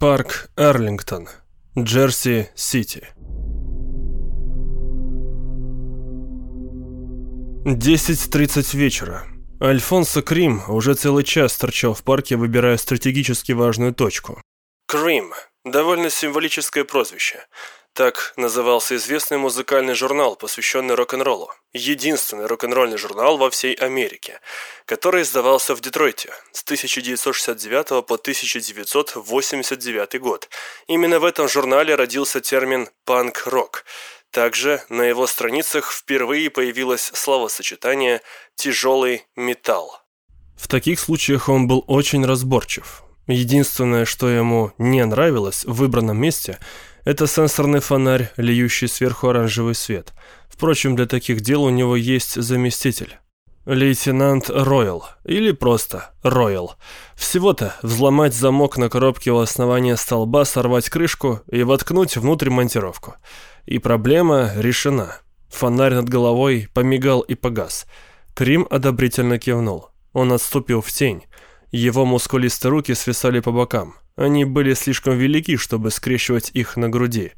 Парк Арлингтон, Джерси-Сити. 10.30 вечера. Альфонсо Крим уже целый час торчал в парке, выбирая стратегически важную точку. Крим – довольно символическое прозвище. Так назывался известный музыкальный журнал, посвященный рок-н-роллу. Единственный рок-н-ролльный журнал во всей Америке, который издавался в Детройте с 1969 по 1989 год. Именно в этом журнале родился термин «панк-рок». Также на его страницах впервые появилось словосочетание «тяжелый металл». В таких случаях он был очень разборчив. Единственное, что ему не нравилось в выбранном месте – это сенсорный фонарь, льющий сверху оранжевый свет. Впрочем, для таких дел у него есть заместитель. Лейтенант Ройл, или просто Ройл. Всего-то взломать замок на коробке у основания столба, сорвать крышку и воткнуть внутрь монтировку. И проблема решена. Фонарь над головой помигал и погас. Крим одобрительно кивнул. Он отступил в тень. Его мускулистые руки свисали по бокам. Они были слишком велики, чтобы скрещивать их на груди.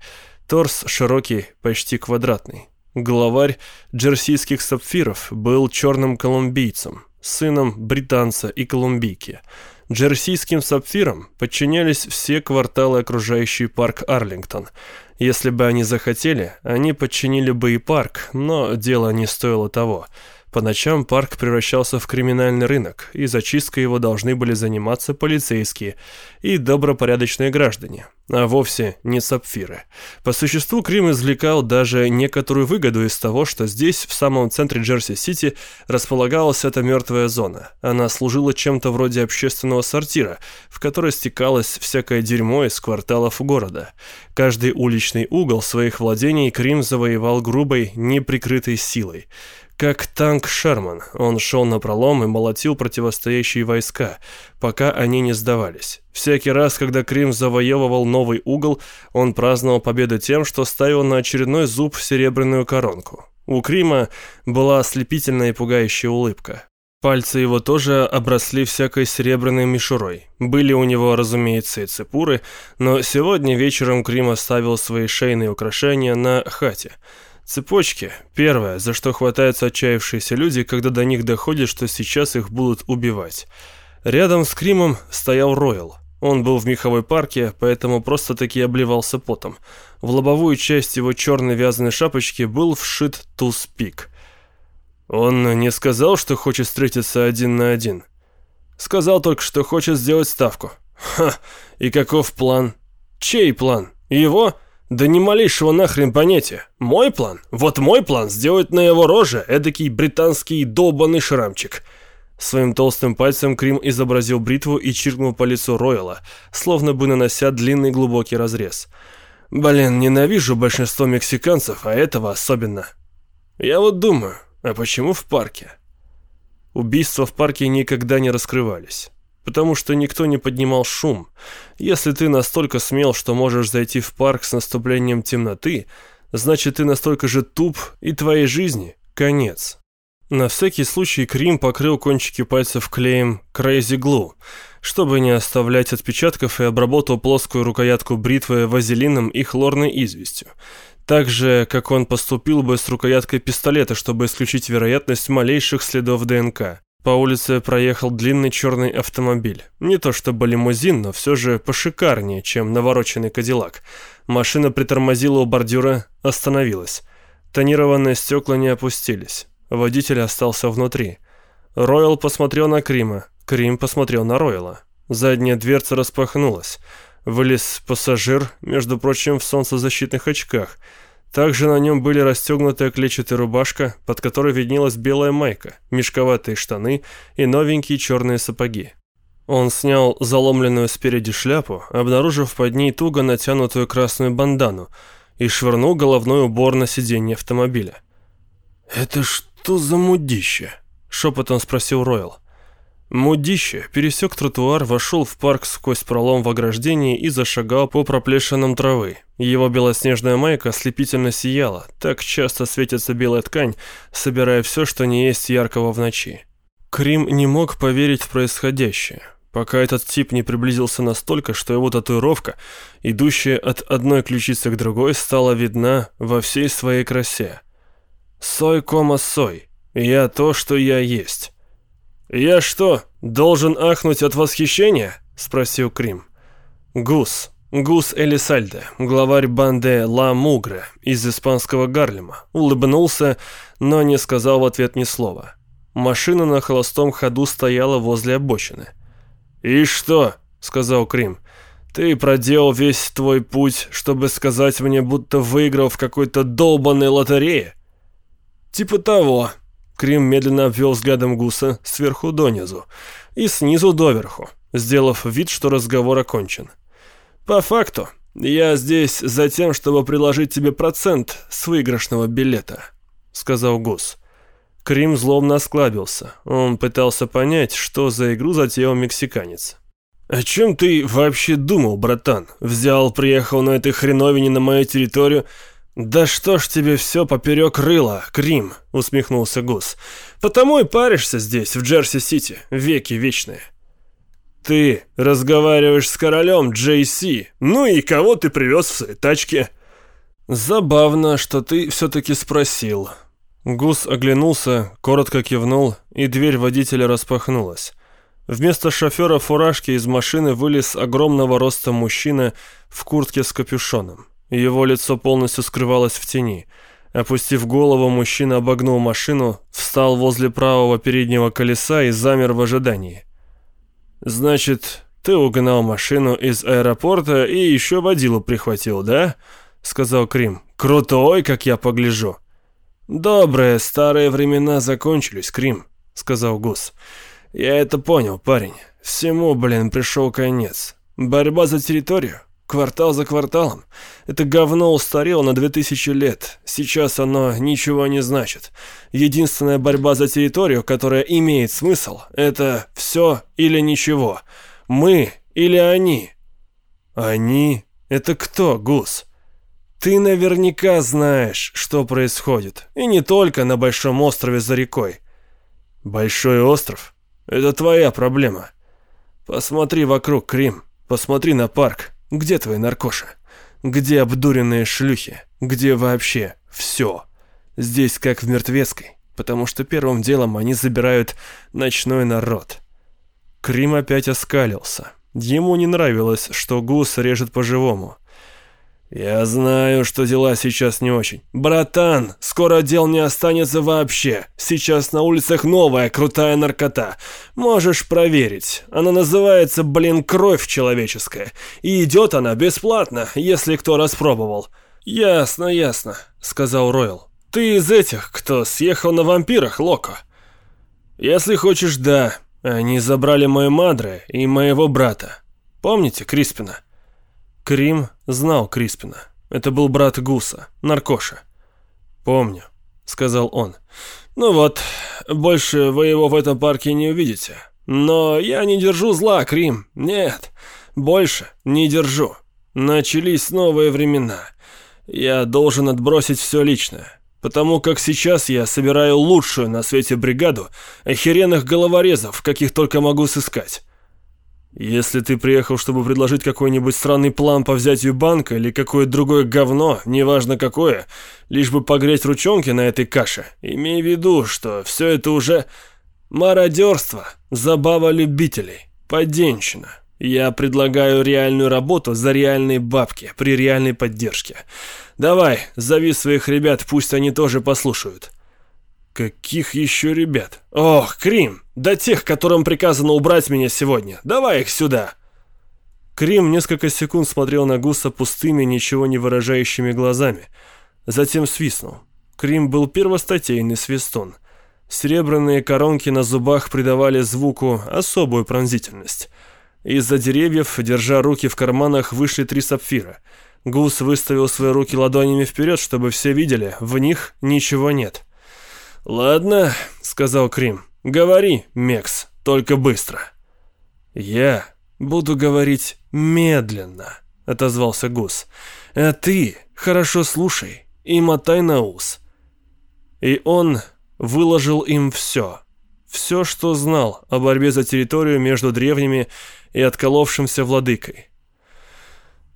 Торс широкий, почти квадратный. Главарь джерсийских сапфиров был черным колумбийцем, сыном британца и колумбийки. Джерсийским сапфирам подчинялись все кварталы, окружающие парк Арлингтон. Если бы они захотели, они подчинили бы и парк, но дело не стоило того – по ночам парк превращался в криминальный рынок, и зачисткой его должны были заниматься полицейские и добропорядочные граждане, а вовсе не сапфиры. По существу Крим извлекал даже некоторую выгоду из того, что здесь, в самом центре Джерси-Сити, располагалась эта мертвая зона. Она служила чем-то вроде общественного сортира, в который стекалось всякое дерьмо из кварталов города. Каждый уличный угол своих владений Крим завоевал грубой, неприкрытой силой. Как танк Шерман, он шел на пролом и молотил противостоящие войска, пока они не сдавались. Всякий раз, когда Крим завоевывал новый угол, он праздновал победу тем, что ставил на очередной зуб серебряную коронку. У Крима была ослепительная и пугающая улыбка. Пальцы его тоже обросли всякой серебряной мишурой. Были у него, разумеется, и цепуры, но сегодня вечером Крим оставил свои шейные украшения на хате – Цепочки – первое, за что хватаются отчаявшиеся люди, когда до них доходит, что сейчас их будут убивать. Рядом с Кримом стоял Ройл. Он был в меховой парке, поэтому просто-таки обливался потом. В лобовую часть его черной вязаной шапочки был вшит туз-пик. Он не сказал, что хочет встретиться один на один. Сказал только, что хочет сделать ставку. Ха, и каков план? Чей план? Его? Да ни малейшего нахрен понятия. Мой план? Вот мой план сделать на его роже эдакий британский долбанный шрамчик. Своим толстым пальцем Крим изобразил бритву и чиркнул по лицу Ройла, словно бы нанося длинный глубокий разрез. Блин, ненавижу большинство мексиканцев, а этого особенно. Я вот думаю, а почему в парке? Убийства в парке никогда не раскрывались потому что никто не поднимал шум. Если ты настолько смел, что можешь зайти в парк с наступлением темноты, значит ты настолько же туп, и твоей жизни конец. На всякий случай Крим покрыл кончики пальцев клеем Crazy Glue, чтобы не оставлять отпечатков и обработал плоскую рукоятку бритвы вазелином и хлорной известью. Так же, как он поступил бы с рукояткой пистолета, чтобы исключить вероятность малейших следов ДНК. По улице проехал длинный черный автомобиль. Не то чтобы лимузин, но все же пошикарнее, чем навороченный кадиллак. Машина притормозила у бордюра, остановилась. Тонированные стекла не опустились. Водитель остался внутри. Ройл посмотрел на Крима. Крим посмотрел на Ройла. Задняя дверца распахнулась. Вылез пассажир, между прочим, в солнцезащитных очках – также на нем были расстегнутая клетчатая рубашка, под которой виднелась белая майка, мешковатые штаны и новенькие черные сапоги. Он снял заломленную спереди шляпу, обнаружив под ней туго натянутую красную бандану, и швырнул головной убор на сиденье автомобиля. «Это что за мудище?» — шепотом спросил Ройл. Мудище пересек тротуар, вошел в парк сквозь пролом в ограждении и зашагал по проплешинам травы. Его белоснежная майка ослепительно сияла, так часто светится белая ткань, собирая все, что не есть яркого в ночи. Крим не мог поверить в происходящее. пока этот тип не приблизился настолько, что его татуировка, идущая от одной ключицы к другой, стала видна во всей своей красе. «Сой, кома, сой. Я то, что я есть». «Я что, должен ахнуть от восхищения?» — спросил Крим. «Гус. Гус Элисальде, главарь банды Ла Мугре из испанского Гарлема, улыбнулся, но не сказал в ответ ни слова. Машина на холостом ходу стояла возле обочины. «И что?» — сказал Крим. «Ты проделал весь твой путь, чтобы сказать мне, будто выиграл в какой-то долбанной лотерее?» «Типа того». Крим медленно обвел взглядом Гуса сверху донизу и снизу доверху, сделав вид, что разговор окончен. «По факту, я здесь за тем, чтобы приложить тебе процент с выигрышного билета», — сказал Гус. Крим злобно осклабился. Он пытался понять, что за игру затеял мексиканец. «О чем ты вообще думал, братан? Взял, приехал на этой хреновине на мою территорию...» «Да что ж тебе все поперек рыла, Крим?» — усмехнулся Гус. «Потому и паришься здесь, в Джерси-Сити, веки вечные». «Ты разговариваешь с королем Джей Си. Ну и кого ты привез в своей тачке?» «Забавно, что ты все-таки спросил», Гус оглянулся, коротко кивнул, и дверь водителя распахнулась. Вместо шофера фуражки из машины вылез огромного роста мужчина в куртке с капюшоном. Его лицо полностью скрывалось в тени. Опустив голову, мужчина обогнул машину, встал возле правого переднего колеса и замер в ожидании. «Значит, ты угнал машину из аэропорта и еще водилу прихватил, да?» — сказал Крим. «Крутой, как я погляжу». «Добрые старые времена закончились, Крим», — сказал Гус. «Я это понял, парень. Всему, блин, пришел конец. Борьба за территорию, квартал за кварталом. Это говно устарело на две тысячи лет. Сейчас оно ничего не значит. Единственная борьба за территорию, которая имеет смысл, это все или ничего. Мы или они». «Они? Это кто, Гус?» Ты наверняка знаешь, что происходит. И не только на Большом острове за рекой. Большой остров? Это твоя проблема. Посмотри вокруг, Крим. Посмотри на парк. Где твои наркоши? Где обдуренные шлюхи? Где вообще все? Здесь как в Мертвецкой, потому что первым делом они забирают ночной народ. Крим опять оскалился. Ему не нравилось, что гус режет по-живому. «Я знаю, что дела сейчас не очень. Братан, скоро дел не останется вообще. Сейчас на улицах новая крутая наркота. Можешь проверить. Она называется, блин, кровь человеческая. И идет она бесплатно, если кто распробовал». «Ясно, ясно», — сказал Ройл. «Ты из этих, кто съехал на вампирах, Локо?» «Если хочешь, да. Они забрали мою мадре и моего брата. Помните Криспина?» Крим знал Криспина. Это был брат Гуса, наркоша. «Помню», — сказал он. «Ну вот, больше вы его в этом парке не увидите. Но я не держу зла, Крим. Нет, больше не держу. Начались новые времена. Я должен отбросить все личное. Потому как сейчас я собираю лучшую на свете бригаду охеренных головорезов, каких только могу сыскать. Если ты приехал, чтобы предложить какой-нибудь странный план по взятию банка или какое-то другое говно, неважно какое, лишь бы погреть ручонки на этой каше, имей в виду, что все это уже мародерство, забава любителей, поденщина. Я предлагаю реальную работу за реальные бабки, при реальной поддержке. Давай, зови своих ребят, пусть они тоже послушают. Каких еще ребят? Ох, Крим, да тех, которым приказано убрать меня сегодня. Давай их сюда. Крим несколько секунд смотрел на Гуса пустыми, ничего не выражающими глазами. Затем свистнул. Крим был первостатейный свистун. Серебряные коронки на зубах придавали звуку особую пронзительность. Из-за деревьев, держа руки в карманах, вышли три сапфира. Гус выставил свои руки ладонями вперед, чтобы все видели, в них ничего нет. «Ладно», — сказал Крим. «Говори, Мекс, только быстро». «Я буду говорить медленно», — отозвался Гус. «А ты хорошо слушай и мотай на ус». И он выложил им все. Все, что знал о борьбе за территорию между древними и отколовшимся владыкой.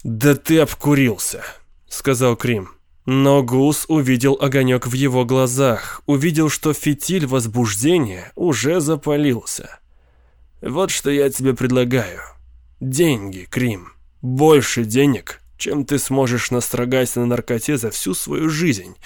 «Да ты обкурился», — сказал Крим. Но Гус увидел огонек в его глазах, увидел, что фитиль возбуждения уже запалился. «Вот что я тебе предлагаю. Деньги, Крим. Больше денег, чем ты сможешь настрогать на наркоте за всю свою жизнь.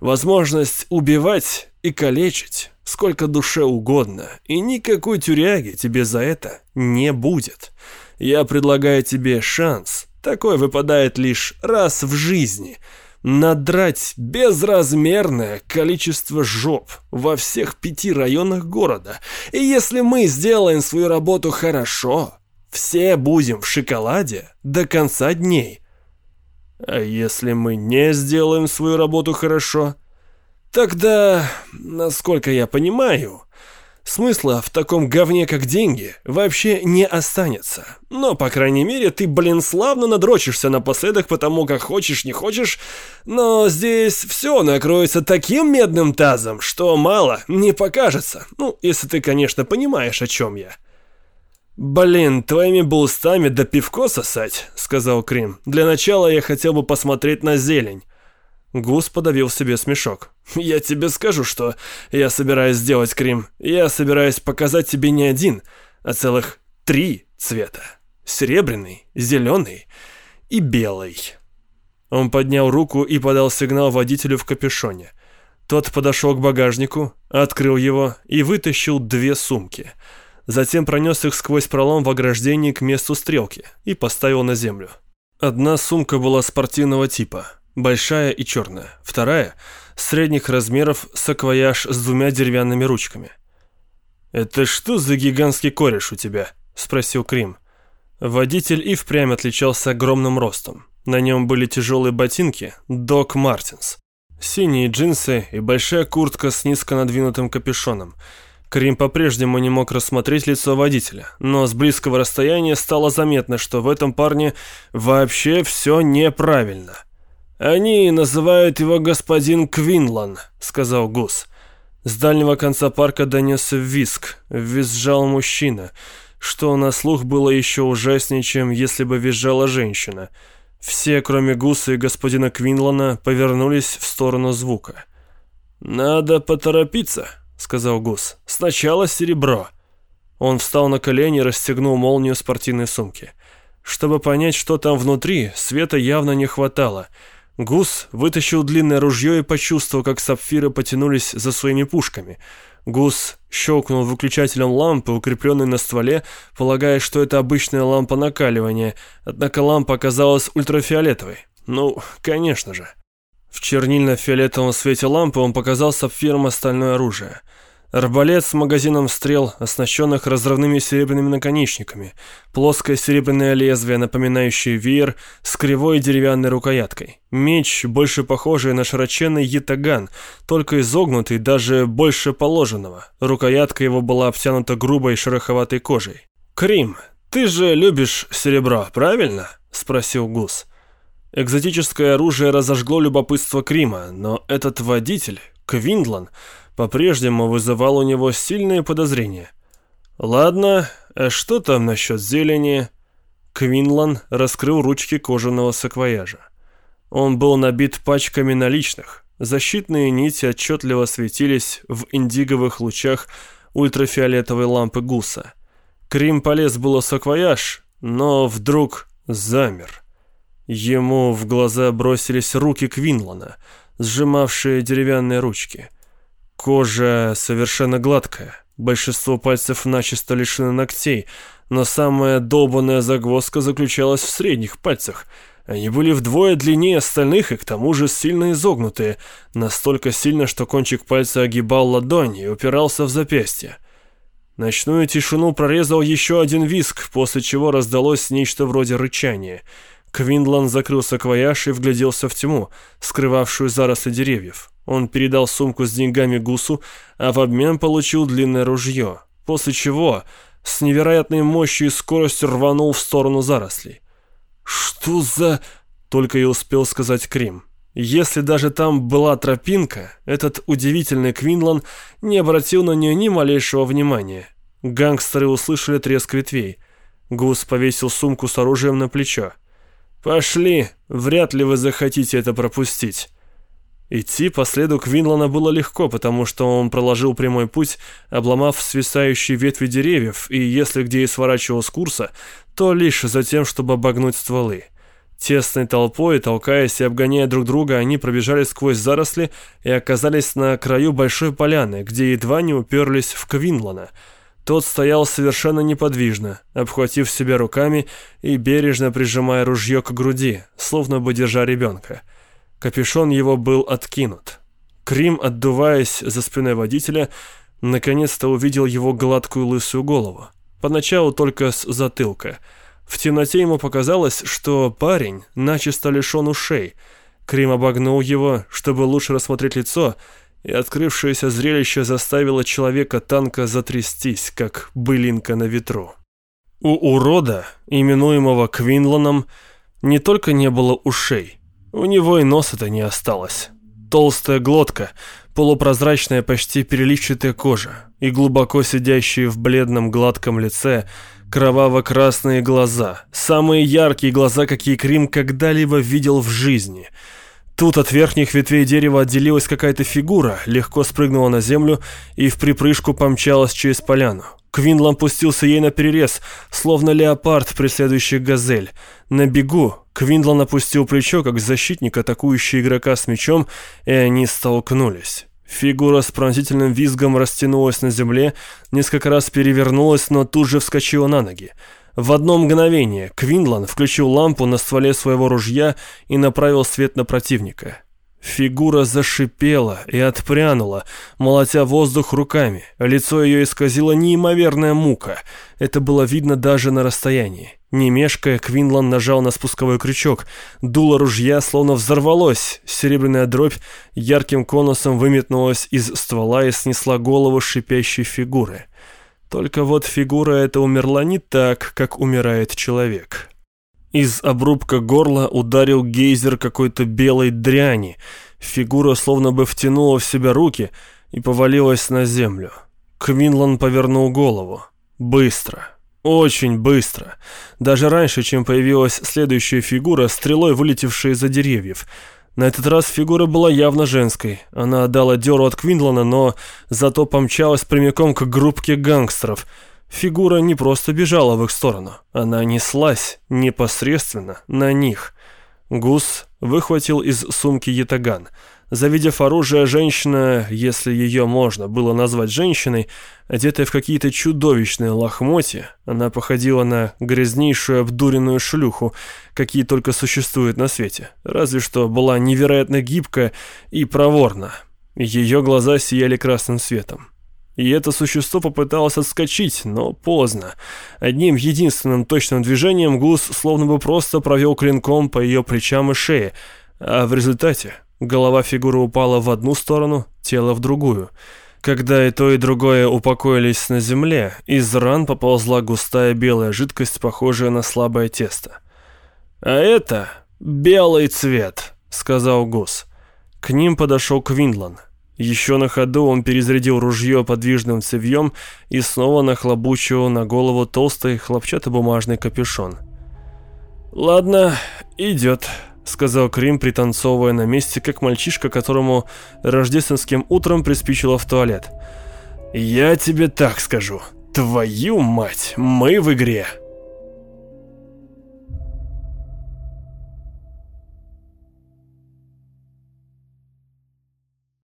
Возможность убивать и калечить сколько душе угодно, и никакой тюряги тебе за это не будет. Я предлагаю тебе шанс. Такой выпадает лишь раз в жизни — надрать безразмерное количество жоп во всех пяти районах города. И если мы сделаем свою работу хорошо, все будем в шоколаде до конца дней. А если мы не сделаем свою работу хорошо, тогда, насколько я понимаю, Смысла в таком говне, как деньги, вообще не останется. Но, по крайней мере, ты, блин, славно надрочишься напоследок, потому как хочешь, не хочешь. Но здесь все накроется таким медным тазом, что мало не покажется. Ну, если ты, конечно, понимаешь, о чем я. «Блин, твоими бы устами да пивко сосать», — сказал Крим. «Для начала я хотел бы посмотреть на зелень». Гус подавил себе смешок. «Я тебе скажу, что я собираюсь сделать, Крим. Я собираюсь показать тебе не один, а целых три цвета. Серебряный, зеленый и белый». Он поднял руку и подал сигнал водителю в капюшоне. Тот подошел к багажнику, открыл его и вытащил две сумки. Затем пронес их сквозь пролом в ограждении к месту стрелки и поставил на землю. Одна сумка была спортивного типа – большая и черная. Вторая – средних размеров саквояж с двумя деревянными ручками. «Это что за гигантский кореш у тебя?» – спросил Крим. Водитель и впрямь отличался огромным ростом. На нем были тяжелые ботинки «Док Мартинс», синие джинсы и большая куртка с низко надвинутым капюшоном. Крим по-прежнему не мог рассмотреть лицо водителя, но с близкого расстояния стало заметно, что в этом парне вообще все неправильно – «Они называют его господин Квинлан», — сказал Гус. С дальнего конца парка донесся виск. Визжал мужчина. Что на слух было еще ужаснее, чем если бы визжала женщина. Все, кроме Гуса и господина Квинлана, повернулись в сторону звука. «Надо поторопиться», — сказал Гус. «Сначала серебро». Он встал на колени и расстегнул молнию спортивной сумки. Чтобы понять, что там внутри, света явно не хватало — Гус вытащил длинное ружье и почувствовал, как сапфиры потянулись за своими пушками. Гус щелкнул выключателем лампы, укрепленной на стволе, полагая, что это обычная лампа накаливания, однако лампа оказалась ультрафиолетовой. Ну, конечно же. В чернильно-фиолетовом свете лампы он показал сапфирам остальное оружие – Арбалет с магазином стрел, оснащенных разрывными серебряными наконечниками, плоское серебряное лезвие, напоминающее веер, с кривой деревянной рукояткой. Меч, больше похожий на широченный ятаган, только изогнутый, даже больше положенного. Рукоятка его была обтянута грубой шероховатой кожей. «Крим, ты же любишь серебро, правильно?» – спросил Гус. Экзотическое оружие разожгло любопытство Крима, но этот водитель, Квиндлан – по-прежнему вызывал у него сильные подозрения. «Ладно, а что там насчет зелени?» Квинлан раскрыл ручки кожаного саквояжа. Он был набит пачками наличных. Защитные нити отчетливо светились в индиговых лучах ультрафиолетовой лампы гуса. Крим полез было саквояж, но вдруг замер. Ему в глаза бросились руки Квинлана, сжимавшие деревянные ручки. Кожа совершенно гладкая, большинство пальцев начисто лишены ногтей, но самая долбанная загвоздка заключалась в средних пальцах. Они были вдвое длиннее остальных и к тому же сильно изогнутые, настолько сильно, что кончик пальца огибал ладонь и упирался в запястье. Ночную тишину прорезал еще один виск, после чего раздалось нечто вроде рычания — Квиндлан закрыл саквояж и вгляделся в тьму, скрывавшую заросли деревьев. Он передал сумку с деньгами Гусу, а в обмен получил длинное ружье, после чего с невероятной мощью и скоростью рванул в сторону зарослей. «Что за...» — только и успел сказать Крим. Если даже там была тропинка, этот удивительный Квинлан не обратил на нее ни малейшего внимания. Гангстеры услышали треск ветвей. Гус повесил сумку с оружием на плечо. «Пошли, вряд ли вы захотите это пропустить». Идти по следу Квинлана было легко, потому что он проложил прямой путь, обломав свисающие ветви деревьев, и если где и сворачивал с курса, то лишь за тем, чтобы обогнуть стволы. Тесной толпой, толкаясь и обгоняя друг друга, они пробежали сквозь заросли и оказались на краю большой поляны, где едва не уперлись в Квинлана. Тот стоял совершенно неподвижно, обхватив себя руками и бережно прижимая ружье к груди, словно бы держа ребенка. Капюшон его был откинут. Крим, отдуваясь за спиной водителя, наконец-то увидел его гладкую лысую голову. Поначалу только с затылка – в темноте ему показалось, что парень начисто лишен ушей. Крим обогнул его, чтобы лучше рассмотреть лицо, и открывшееся зрелище заставило человека танка затрястись, как былинка на ветру. У урода, именуемого Квинланом, не только не было ушей, у него и носа-то не осталось. Толстая глотка, полупрозрачная почти переливчатая кожа и глубоко сидящие в бледном гладком лице – Кроваво-красные глаза. Самые яркие глаза, какие Крим когда-либо видел в жизни. Тут от верхних ветвей дерева отделилась какая-то фигура, легко спрыгнула на землю и в припрыжку помчалась через поляну. Квинлан пустился ей на перерез, словно леопард, преследующий газель. На бегу Квинлан опустил плечо, как защитник, атакующий игрока с мечом, и они столкнулись. Фигура с пронзительным визгом растянулась на земле, несколько раз перевернулась, но тут же вскочила на ноги. В одно мгновение Квинлан включил лампу на стволе своего ружья и направил свет на противника. Фигура зашипела и отпрянула, молотя воздух руками. Лицо ее исказило неимоверная мука. Это было видно даже на расстоянии. Не мешкая, Квинлан нажал на спусковой крючок. Дуло ружья словно взорвалось. Серебряная дробь ярким конусом выметнулась из ствола и снесла голову шипящей фигуры. Только вот фигура эта умерла не так, как умирает человек. Из обрубка горла ударил гейзер какой-то белой дряни. Фигура словно бы втянула в себя руки и повалилась на землю. Квинлан повернул голову. Быстро. Очень быстро. Даже раньше, чем появилась следующая фигура, стрелой вылетевшая из-за деревьев. На этот раз фигура была явно женской. Она отдала дёру от Квинлана, но зато помчалась прямиком к группке гангстеров – Фигура не просто бежала в их сторону, она неслась непосредственно на них. Гус выхватил из сумки ятаган. Завидев оружие, женщина, если ее можно было назвать женщиной, одетая в какие-то чудовищные лохмотья, она походила на грязнейшую обдуренную шлюху, какие только существуют на свете, разве что была невероятно гибкая и проворна. Ее глаза сияли красным светом. И это существо попыталось отскочить, но поздно. Одним единственным точным движением гус словно бы просто провел клинком по ее плечам и шее, а в результате голова фигуры упала в одну сторону, тело в другую. Когда и то, и другое упокоились на земле, из ран поползла густая белая жидкость, похожая на слабое тесто. «А это белый цвет», — сказал гус. К ним подошел Квинлан. Еще на ходу он перезарядил ружье подвижным цевьем и снова нахлобучил на голову толстый хлопчатобумажный капюшон. «Ладно, идет», — сказал Крим, пританцовывая на месте, как мальчишка, которому рождественским утром приспичило в туалет. «Я тебе так скажу. Твою мать, мы в игре!»